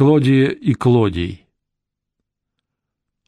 Клодия и Клодий.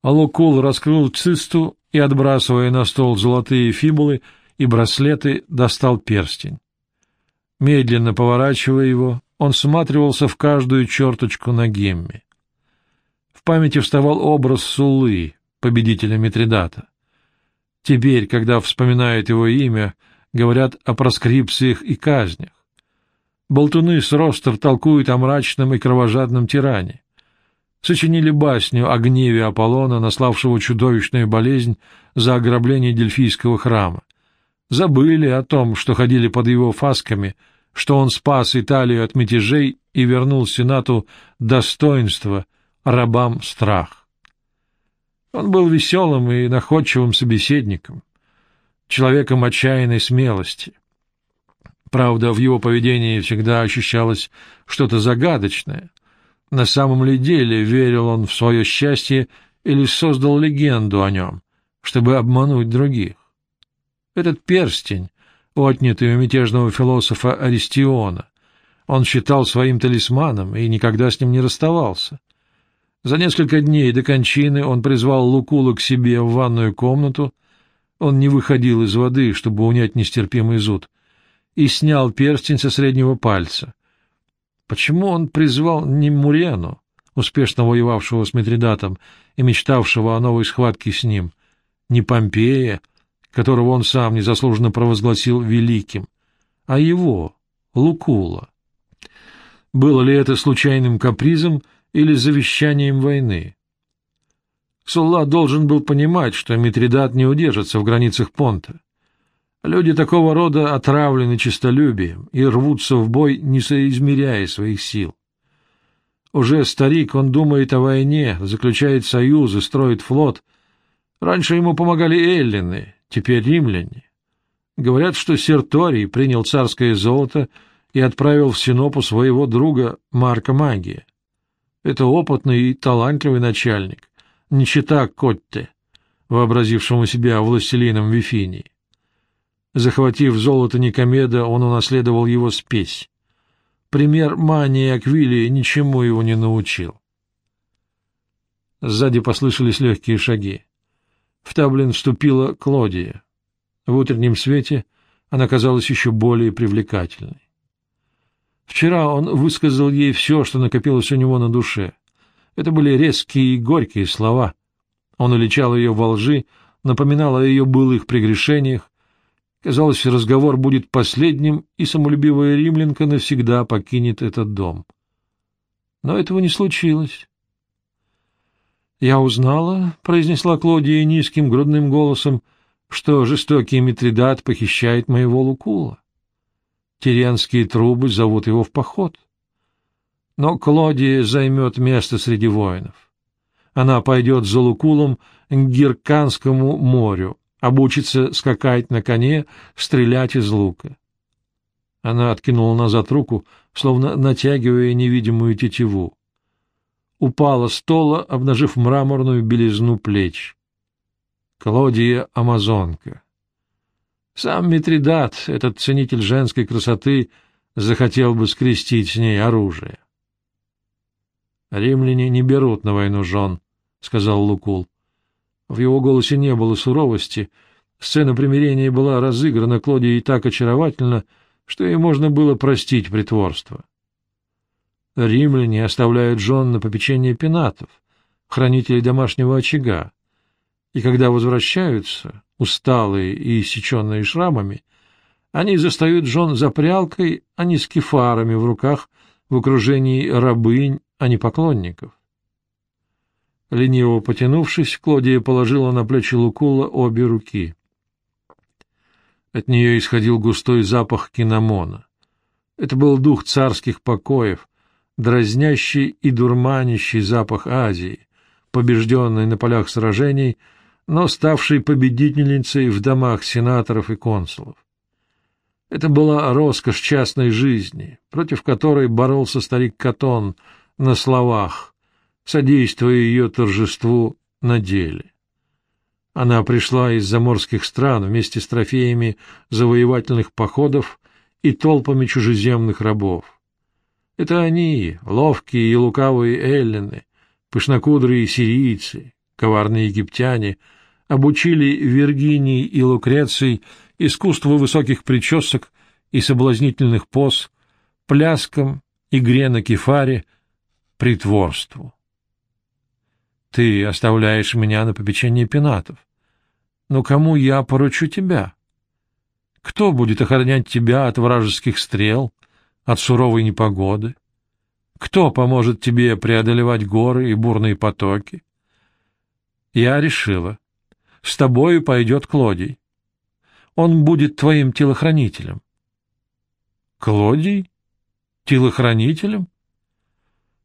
Алукул раскрыл цисту и, отбрасывая на стол золотые фибулы и браслеты, достал перстень. Медленно поворачивая его, он всматривался в каждую черточку на гемме. В памяти вставал образ Сулы, победителя Митридата. Теперь, когда вспоминают его имя, говорят о проскрипциях и казнях. Болтуны с ростов толкуют о мрачном и кровожадном тиране. Сочинили басню о гневе Аполлона, наславшего чудовищную болезнь за ограбление Дельфийского храма. Забыли о том, что ходили под его фасками, что он спас Италию от мятежей и вернул Сенату достоинство, рабам страх. Он был веселым и находчивым собеседником, человеком отчаянной смелости — Правда, в его поведении всегда ощущалось что-то загадочное. На самом ли деле верил он в свое счастье или создал легенду о нем, чтобы обмануть других? Этот перстень, отнятый у мятежного философа Аристиона, он считал своим талисманом и никогда с ним не расставался. За несколько дней до кончины он призвал Лукула к себе в ванную комнату. Он не выходил из воды, чтобы унять нестерпимый зуд — и снял перстень со среднего пальца. Почему он призвал не Мурену, успешно воевавшего с Митридатом и мечтавшего о новой схватке с ним, не Помпея, которого он сам незаслуженно провозгласил великим, а его, Лукула? Было ли это случайным капризом или завещанием войны? Сулла должен был понимать, что Митридат не удержится в границах Понта. Люди такого рода отравлены честолюбием и рвутся в бой, не соизмеряя своих сил. Уже старик, он думает о войне, заключает союзы, строит флот. Раньше ему помогали эллины, теперь римляне. Говорят, что Серторий принял царское золото и отправил в Синопу своего друга Марка Магия. Это опытный и талантливый начальник, не чита Котте, вообразившему себя властелином Вифинии. Захватив золото Никомеда, он унаследовал его спесь. Пример мании Аквилии ничему его не научил. Сзади послышались легкие шаги. В Таблин вступила Клодия. В утреннем свете она казалась еще более привлекательной. Вчера он высказал ей все, что накопилось у него на душе. Это были резкие и горькие слова. Он уличал ее во лжи, напоминал о ее былых прегрешениях, Казалось, разговор будет последним, и самолюбивая римлянка навсегда покинет этот дом. Но этого не случилось. «Я узнала», — произнесла Клодия низким грудным голосом, что жестокий Митридат похищает моего Лукула. Тиренские трубы зовут его в поход. Но Клодия займет место среди воинов. Она пойдет за Лукулом к Гирканскому морю, обучится скакать на коне, стрелять из лука. Она откинула назад руку, словно натягивая невидимую тетиву. Упала с стола, обнажив мраморную белизну плеч. Клодия — амазонка. Сам Митридат, этот ценитель женской красоты, захотел бы скрестить с ней оружие. — Римляне не берут на войну жен, — сказал Лукул. В его голосе не было суровости. Сцена примирения была разыграна Клодией так очаровательно, что ей можно было простить притворство. Римляне оставляют жен на попечение пенатов, хранителей домашнего очага, и когда возвращаются, усталые и иссеченные шрамами, они застают жен за прялкой, а не с кефарами в руках, в окружении рабынь, а не поклонников. Лениво потянувшись, Клодия положила на плечи Лукула обе руки. От нее исходил густой запах киномона. Это был дух царских покоев, дразнящий и дурманящий запах Азии, побежденный на полях сражений, но ставший победительницей в домах сенаторов и консулов. Это была роскошь частной жизни, против которой боролся старик Катон на словах, содействуя ее торжеству на деле. Она пришла из заморских стран вместе с трофеями завоевательных походов и толпами чужеземных рабов. Это они, ловкие и лукавые эллины, пышнокудрые сирийцы, коварные египтяне, обучили Виргинии и Лукреции искусству высоких причесок и соблазнительных поз, пляскам, игре на кефаре, притворству. Ты оставляешь меня на попечение пенатов. Но кому я поручу тебя? Кто будет охранять тебя от вражеских стрел, от суровой непогоды? Кто поможет тебе преодолевать горы и бурные потоки? Я решила. С тобою пойдет Клодий. Он будет твоим телохранителем. Клодий? Телохранителем?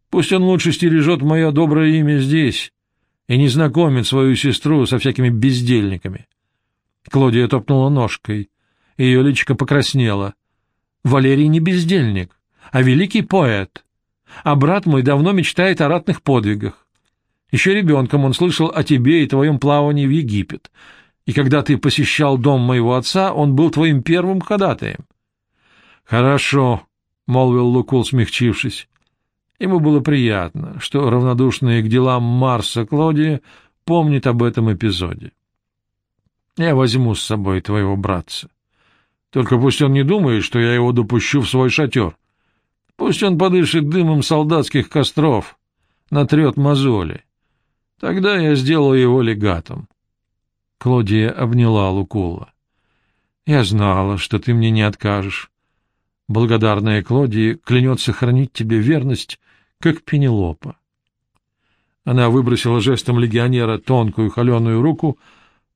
Пусть он лучше стережет мое доброе имя здесь и не знакомит свою сестру со всякими бездельниками. Клодия топнула ножкой, и ее личико покраснело. Валерий не бездельник, а великий поэт. А брат мой давно мечтает о ратных подвигах. Еще ребенком он слышал о тебе и твоем плавании в Египет, и когда ты посещал дом моего отца, он был твоим первым ходатаем. — Хорошо, — молвил Лукул, смягчившись. Ему было приятно, что равнодушная к делам Марса Клодия помнит об этом эпизоде. — Я возьму с собой твоего братца. Только пусть он не думает, что я его допущу в свой шатер. Пусть он подышит дымом солдатских костров, натрет мозоли. Тогда я сделаю его легатом. Клодия обняла Лукула. — Я знала, что ты мне не откажешь. Благодарная Клодия клянется хранить тебе верность, как Пенелопа. Она выбросила жестом легионера тонкую холеную руку,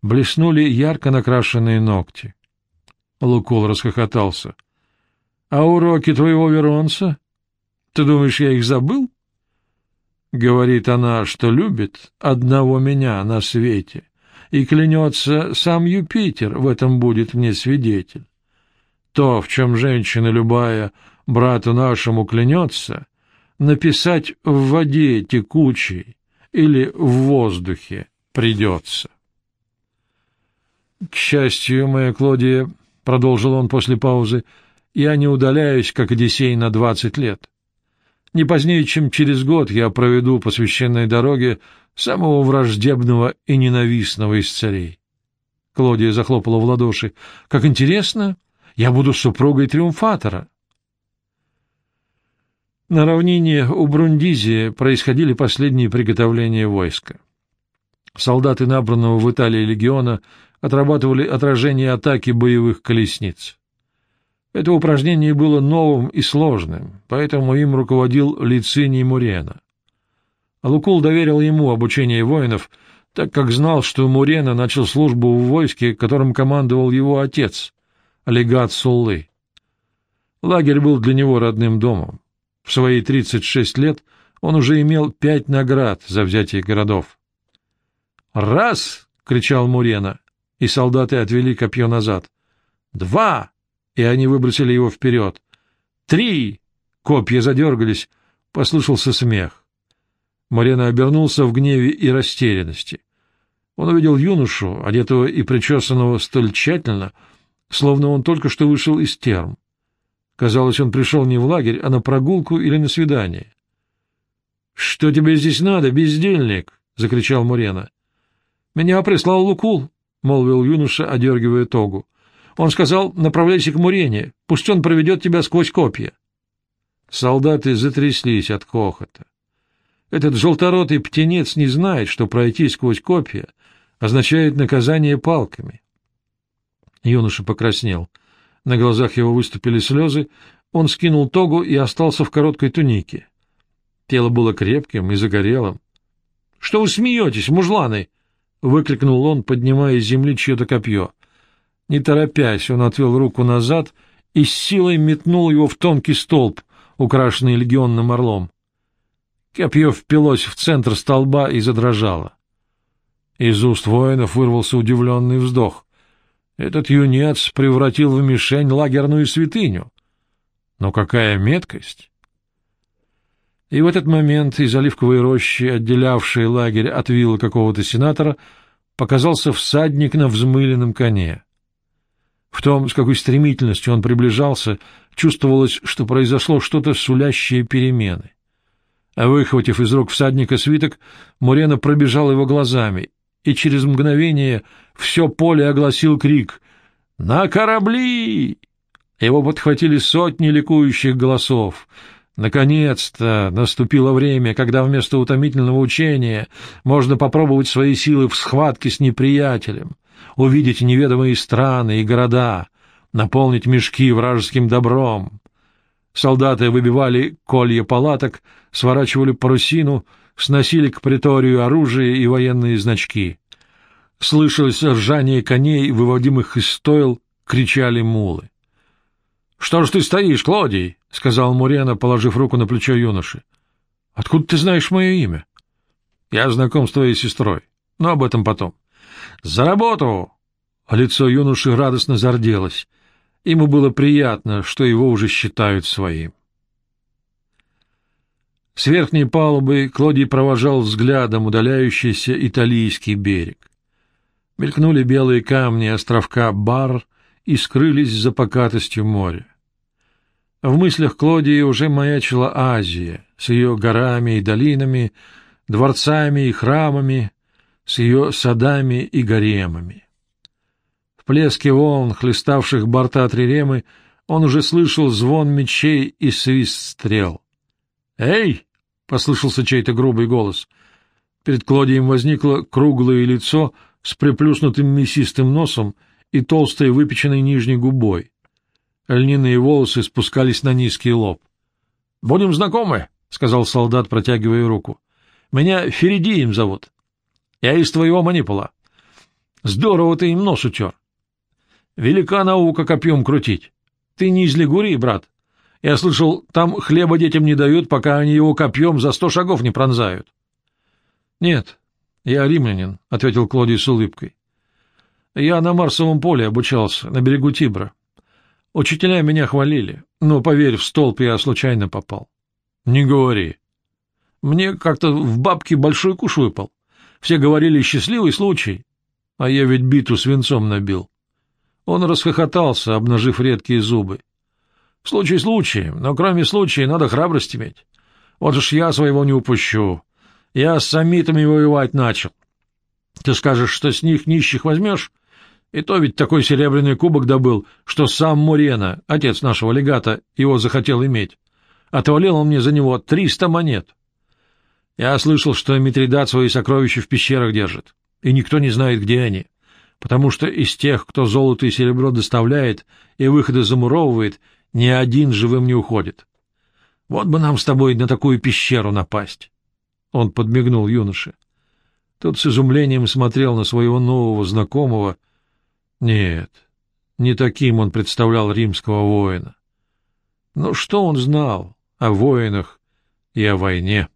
блеснули ярко накрашенные ногти. Лукул расхохотался. — А уроки твоего Веронца? Ты думаешь, я их забыл? Говорит она, что любит одного меня на свете, и клянется, сам Юпитер в этом будет мне свидетель. То, в чем женщина любая брату нашему клянется, написать в воде текучей или в воздухе придется. К счастью, моя Клодия, — продолжил он после паузы, — я не удаляюсь, как Одиссей, на двадцать лет. Не позднее, чем через год я проведу по священной дороге самого враждебного и ненавистного из царей. Клодия захлопала в ладоши. — Как интересно! Я буду супругой триумфатора. На равнине у Брундизии происходили последние приготовления войска. Солдаты набранного в Италии легиона отрабатывали отражение атаки боевых колесниц. Это упражнение было новым и сложным, поэтому им руководил Лициний Мурена. Лукул доверил ему обучение воинов, так как знал, что Мурена начал службу в войске, которым командовал его отец, легат Суллы. Лагерь был для него родным домом. В свои 36 лет он уже имел пять наград за взятие городов. «Раз!» — кричал Мурена, и солдаты отвели копье назад. «Два!» и они выбросили его вперед. «Три!» Копья задергались, послышался смех. Марина обернулся в гневе и растерянности. Он увидел юношу, одетого и причесанного столь тщательно, словно он только что вышел из терм. Казалось, он пришел не в лагерь, а на прогулку или на свидание. — Что тебе здесь надо, бездельник? — закричал Мурена. — Меня прислал Лукул, — молвил юноша, одергивая тогу. Он сказал, направляйся к Мурене, пусть он проведет тебя сквозь копья. Солдаты затряслись от хохота. Этот желторотый птенец не знает, что пройти сквозь копья означает наказание палками. Юноша покраснел. На глазах его выступили слезы, он скинул тогу и остался в короткой тунике. Тело было крепким и загорелым. — Что вы смеетесь, мужланы? — выкрикнул он, поднимая с земли чье-то копье. Не торопясь, он отвел руку назад и с силой метнул его в тонкий столб, украшенный легионным орлом. Копье впилось в центр столба и задрожало. Из уст воинов вырвался удивленный вздох. Этот юнец превратил в мишень лагерную святыню. Но какая меткость! И в этот момент из оливковой рощи, отделявшей лагерь от виллы какого-то сенатора, показался всадник на взмыленном коне. В том, с какой стремительностью он приближался, чувствовалось, что произошло что-то сулящее перемены. А выхватив из рук всадника свиток, Мурена пробежал его глазами, и через мгновение все поле огласил крик «На корабли!». Его подхватили сотни ликующих голосов. Наконец-то наступило время, когда вместо утомительного учения можно попробовать свои силы в схватке с неприятелем, увидеть неведомые страны и города, наполнить мешки вражеским добром. Солдаты выбивали колья палаток, сворачивали парусину, сносили к приторию оружие и военные значки. Слышалось ржание коней, выводимых из стойл, кричали мулы. — Что ж ты стоишь, Клодий? — сказал Мурена, положив руку на плечо юноши. — Откуда ты знаешь мое имя? — Я знаком с твоей сестрой, но об этом потом. — За работу! А лицо юноши радостно зарделось. Ему было приятно, что его уже считают своим. С верхней палубы Клодий провожал взглядом удаляющийся италийский берег. Мелькнули белые камни островка Бар и скрылись за покатостью моря. В мыслях Клодии уже маячила Азия с ее горами и долинами, дворцами и храмами, с ее садами и гаремами. В плеске волн, хлеставших борта Триремы, он уже слышал звон мечей и свист стрел. «Эй!» — послышался чей-то грубый голос. Перед Клодием возникло круглое лицо с приплюснутым мясистым носом и толстой выпеченной нижней губой. Льняные волосы спускались на низкий лоб. — Будем знакомы, — сказал солдат, протягивая руку. — Меня Феридием зовут. Я из твоего манипула. Здорово ты им нос утер. Велика наука копьем крутить. Ты не из Лигурии, брат? Я слышал, там хлеба детям не дают, пока они его копьем за сто шагов не пронзают. — Нет, я римлянин, — ответил Клодий с улыбкой. — Я на Марсовом поле обучался, на берегу Тибра. Учителя меня хвалили, но, поверь, в столб я случайно попал. — Не говори. Мне как-то в бабке большой куш выпал. Все говорили «счастливый случай», а я ведь биту свинцом набил. Он расхохотался, обнажив редкие зубы. — Случай случаем, но кроме случая надо храбрость иметь. Вот уж я своего не упущу. Я с самитами воевать начал. Ты скажешь, что с них нищих возьмешь? И то ведь такой серебряный кубок добыл, что сам Мурена, отец нашего легата, его захотел иметь. Отвалил он мне за него триста монет. Я слышал, что Митридат свои сокровища в пещерах держит, и никто не знает, где они, потому что из тех, кто золото и серебро доставляет и выходы замуровывает, ни один живым не уходит. Вот бы нам с тобой на такую пещеру напасть. Он подмигнул юноше. Тот с изумлением смотрел на своего нового знакомого. Нет, не таким он представлял римского воина. Но что он знал о воинах и о войне?